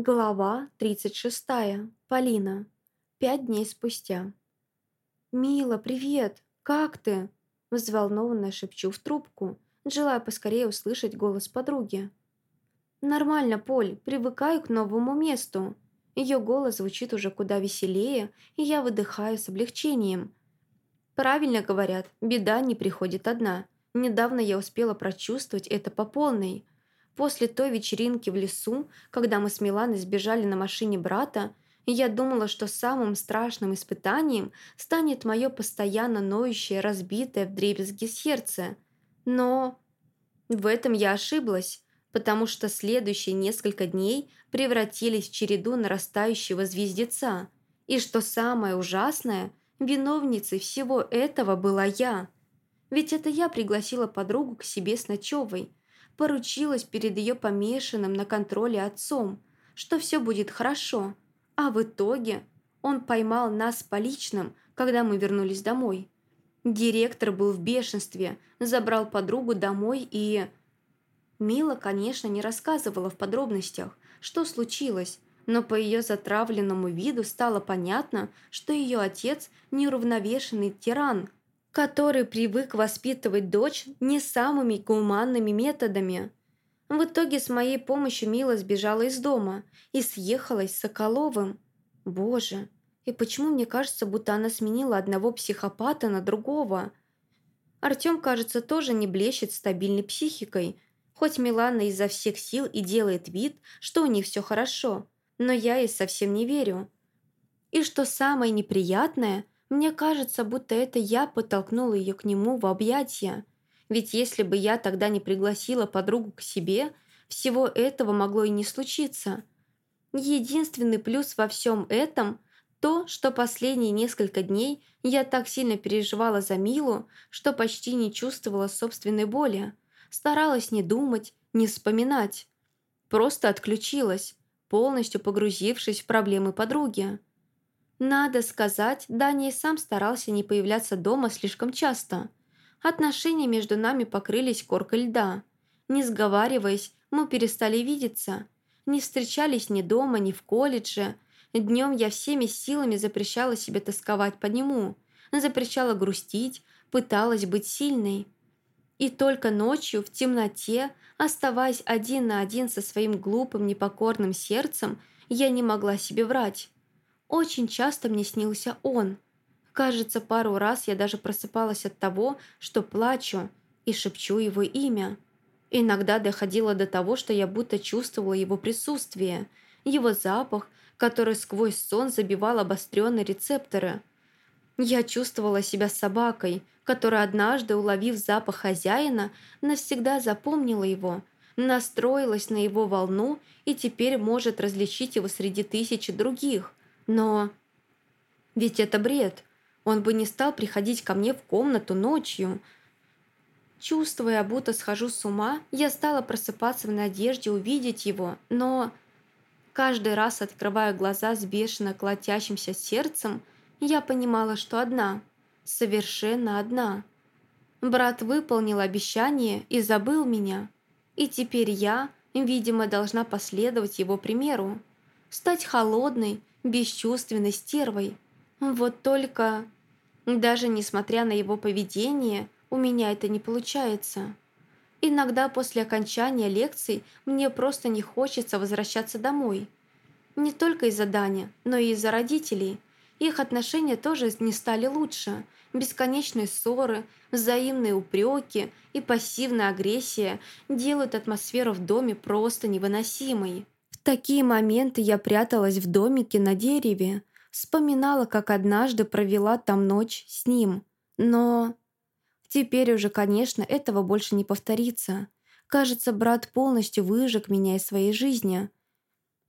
Глава 36. Полина. Пять дней спустя. «Мила, привет! Как ты?» Взволнованно шепчу в трубку, желая поскорее услышать голос подруги. «Нормально, Поль, привыкаю к новому месту». Ее голос звучит уже куда веселее, и я выдыхаю с облегчением. Правильно говорят, беда не приходит одна. Недавно я успела прочувствовать это по полной – После той вечеринки в лесу, когда мы с Миланой сбежали на машине брата, я думала, что самым страшным испытанием станет мое постоянно ноющее, разбитое вдребезги сердце. Но в этом я ошиблась, потому что следующие несколько дней превратились в череду нарастающего звездеца. И что самое ужасное, виновницей всего этого была я. Ведь это я пригласила подругу к себе с ночевой – поручилась перед ее помешанным на контроле отцом, что все будет хорошо, а в итоге он поймал нас с поличным, когда мы вернулись домой. Директор был в бешенстве, забрал подругу домой и... Мила, конечно, не рассказывала в подробностях, что случилось, но по ее затравленному виду стало понятно, что ее отец – неуравновешенный тиран – который привык воспитывать дочь не самыми гуманными методами. В итоге с моей помощью Мила сбежала из дома и съехалась с Соколовым. Боже, и почему мне кажется, будто она сменила одного психопата на другого? Артём, кажется, тоже не блещет стабильной психикой, хоть Милана изо всех сил и делает вид, что у них все хорошо, но я ей совсем не верю. И что самое неприятное – мне кажется, будто это я подтолкнула ее к нему в объятия. Ведь если бы я тогда не пригласила подругу к себе, всего этого могло и не случиться. Единственный плюс во всем этом – то, что последние несколько дней я так сильно переживала за Милу, что почти не чувствовала собственной боли. Старалась не думать, не вспоминать. Просто отключилась, полностью погрузившись в проблемы подруги. Надо сказать, Даня и сам старался не появляться дома слишком часто. Отношения между нами покрылись коркой льда. Не сговариваясь, мы перестали видеться. Не встречались ни дома, ни в колледже. Днем я всеми силами запрещала себе тосковать по нему. Запрещала грустить, пыталась быть сильной. И только ночью, в темноте, оставаясь один на один со своим глупым, непокорным сердцем, я не могла себе врать. Очень часто мне снился он. Кажется, пару раз я даже просыпалась от того, что плачу и шепчу его имя. Иногда доходило до того, что я будто чувствовала его присутствие, его запах, который сквозь сон забивал обостренные рецепторы. Я чувствовала себя собакой, которая однажды, уловив запах хозяина, навсегда запомнила его, настроилась на его волну и теперь может различить его среди тысячи других. Но... Ведь это бред. Он бы не стал приходить ко мне в комнату ночью. Чувствуя, будто схожу с ума, я стала просыпаться в надежде увидеть его, но... Каждый раз, открывая глаза с бешено колотящимся сердцем, я понимала, что одна. Совершенно одна. Брат выполнил обещание и забыл меня. И теперь я, видимо, должна последовать его примеру. Стать холодной, бесчувственной стервой. Вот только... Даже несмотря на его поведение, у меня это не получается. Иногда после окончания лекций мне просто не хочется возвращаться домой. Не только из-за Дани, но и из-за родителей. Их отношения тоже не стали лучше. Бесконечные ссоры, взаимные упреки и пассивная агрессия делают атмосферу в доме просто невыносимой такие моменты я пряталась в домике на дереве, вспоминала, как однажды провела там ночь с ним. Но теперь уже, конечно, этого больше не повторится. Кажется, брат полностью выжег меня из своей жизни.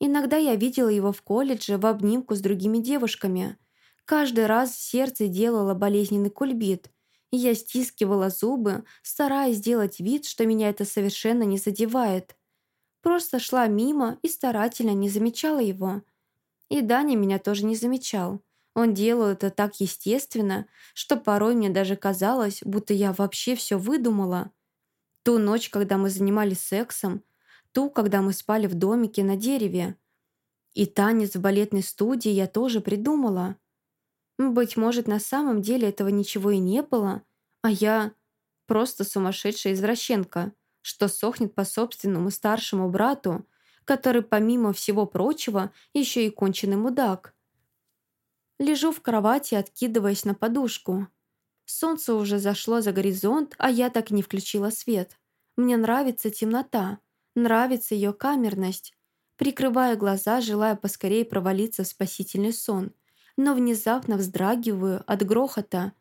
Иногда я видела его в колледже в обнимку с другими девушками. Каждый раз сердце делало болезненный кульбит, я стискивала зубы, стараясь сделать вид, что меня это совершенно не задевает. Просто шла мимо и старательно не замечала его. И Даня меня тоже не замечал. Он делал это так естественно, что порой мне даже казалось, будто я вообще все выдумала. Ту ночь, когда мы занимались сексом, ту, когда мы спали в домике на дереве. И танец в балетной студии я тоже придумала. Быть может, на самом деле этого ничего и не было, а я просто сумасшедшая извращенка, что сохнет по собственному старшему брату, который, помимо всего прочего, еще и конченый мудак. Лежу в кровати, откидываясь на подушку. Солнце уже зашло за горизонт, а я так не включила свет. Мне нравится темнота, нравится ее камерность. Прикрываю глаза, желая поскорее провалиться в спасительный сон, но внезапно вздрагиваю от грохота.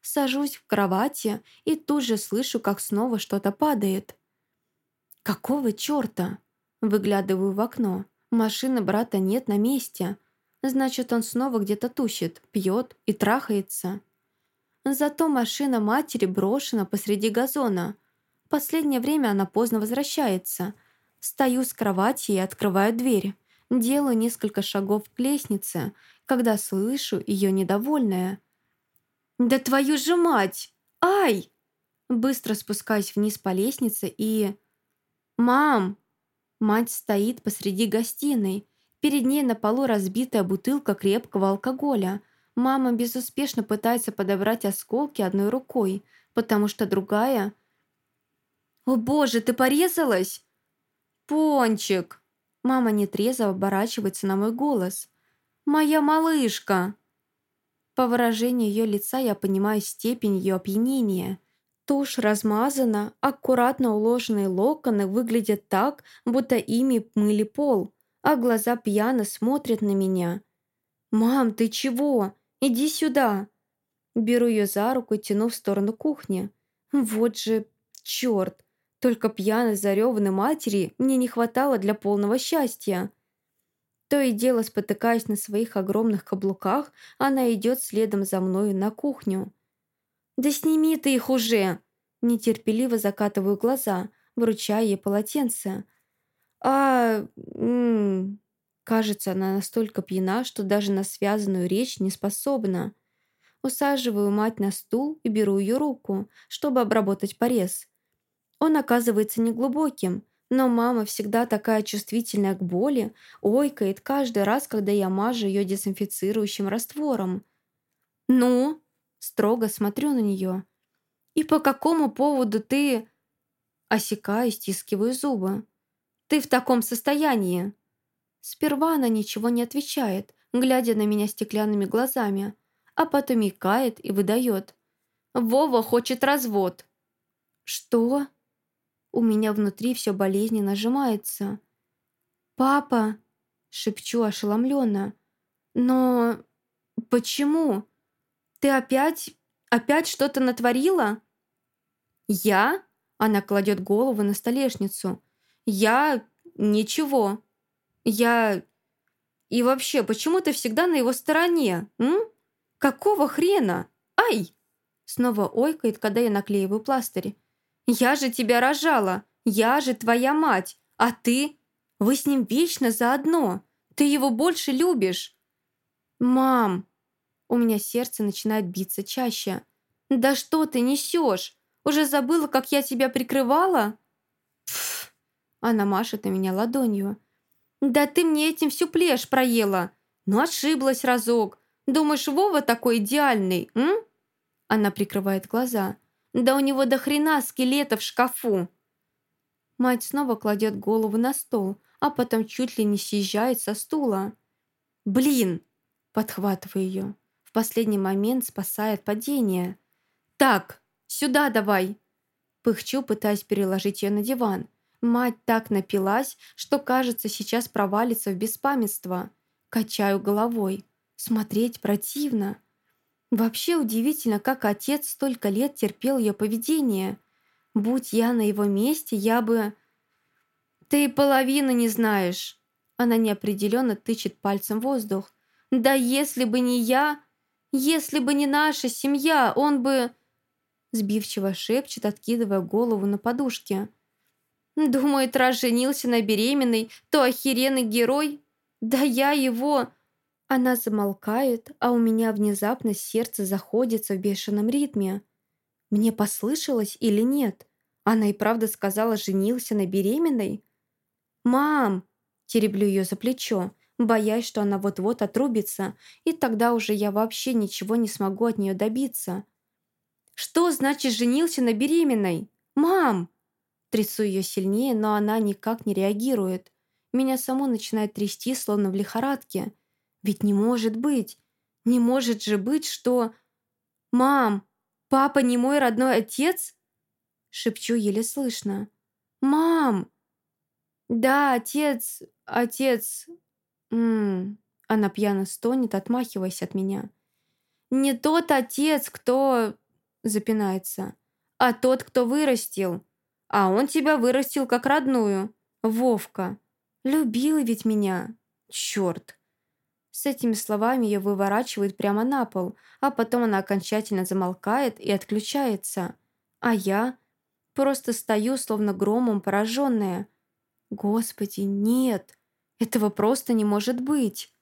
Сажусь в кровати и тут же слышу, как снова что-то падает. «Какого черта?» Выглядываю в окно. Машины брата нет на месте. Значит, он снова где-то тусит, пьет и трахается. Зато машина матери брошена посреди газона. Последнее время она поздно возвращается. Стою с кровати и открываю дверь. Делаю несколько шагов к лестнице, когда слышу ее недовольное. «Да твою же мать! Ай!» Быстро спускаюсь вниз по лестнице и... «Мам!» Мать стоит посреди гостиной. Перед ней на полу разбитая бутылка крепкого алкоголя. Мама безуспешно пытается подобрать осколки одной рукой, потому что другая... «О боже, ты порезалась?» «Пончик!» Мама нетрезво оборачивается на мой голос. «Моя малышка!» По выражению ее лица я понимаю степень ее опьянения. Тушь размазана, аккуратно уложенные локоны выглядят так, будто ими мыли пол, а глаза пьяно смотрят на меня. «Мам, ты чего? Иди сюда!» Беру ее за руку и тяну в сторону кухни. Вот же черт! Только пьяной зареванной матери мне не хватало для полного счастья. То и дело, спотыкаясь на своих огромных каблуках, она идет следом за мною на кухню. «Да сними ты их уже!» Нетерпеливо закатываю глаза, вручая ей полотенце. «А... М -м, Кажется, она настолько пьяна, что даже на связанную речь не способна. Усаживаю мать на стул и беру ее руку, чтобы обработать порез. Он оказывается неглубоким, но мама всегда такая чувствительная к боли, ойкает каждый раз, когда я мажу ее дезинфицирующим раствором. «Ну?» – строго смотрю на нее. «И по какому поводу ты...» Осекаю, стискиваю зубы. «Ты в таком состоянии?» Сперва она ничего не отвечает, глядя на меня стеклянными глазами, а потом икает и выдает. «Вова хочет развод». «Что?» У меня внутри все болезненно нажимается. «Папа!» — шепчу ошеломленно. «Но... почему? Ты опять... опять что-то натворила?» «Я?» — она кладет голову на столешницу. «Я... ничего». Я... И вообще, почему ты всегда на его стороне, м? Какого хрена? Ай!» Снова ойкает, когда я наклеиваю пластырь. «Я же тебя рожала! Я же твоя мать! А ты? Вы с ним вечно заодно! Ты его больше любишь!» «Мам!» У меня сердце начинает биться чаще. «Да что ты несешь? Уже забыла, как я тебя прикрывала?» Пф! Она машет на меня ладонью. «Да ты мне этим всю плешь проела! Ну, ошиблась разок! Думаешь, Вова такой идеальный, м?» Она прикрывает глаза. «Да у него до хрена скелета в шкафу!» Мать снова кладет голову на стол, а потом чуть ли не съезжает со стула. «Блин!» – подхватываю ее. В последний момент спасает падение. «Так, сюда давай!» Пыхчу, пытаясь переложить ее на диван – Мать так напилась, что, кажется, сейчас провалится в беспамятство. Качаю головой. Смотреть противно. Вообще удивительно, как отец столько лет терпел ее поведение. Будь я на его месте, я бы... «Ты половины не знаешь!» Она неопределенно тычет пальцем в воздух. «Да если бы не я, если бы не наша семья, он бы...» Сбивчиво шепчет, откидывая голову на подушке. Думает, раз женился на беременной, то охеренный герой. Да я его... Она замолкает, а у меня внезапно сердце заходится в бешеном ритме. Мне послышалось или нет? Она и правда сказала, женился на беременной? «Мам!» – тереблю ее за плечо. Боясь, что она вот-вот отрубится, и тогда уже я вообще ничего не смогу от нее добиться. «Что значит женился на беременной? Мам!» Трясу ее сильнее, но она никак не реагирует. Меня саму начинает трясти, словно в лихорадке. Ведь не может быть. Не может же быть, что... «Мам, папа не мой родной отец?» Шепчу еле слышно. «Мам!» «Да, отец, отец...» М Она пьяно стонет, отмахиваясь от меня. «Не тот отец, кто...» Запинается. «А тот, кто вырастил. А он тебя вырастил как родную. Вовка. Любил ведь меня. Черт!» С этими словами ее выворачивает прямо на пол, а потом она окончательно замолкает и отключается. А я просто стою, словно громом пораженная. «Господи, нет! Этого просто не может быть!»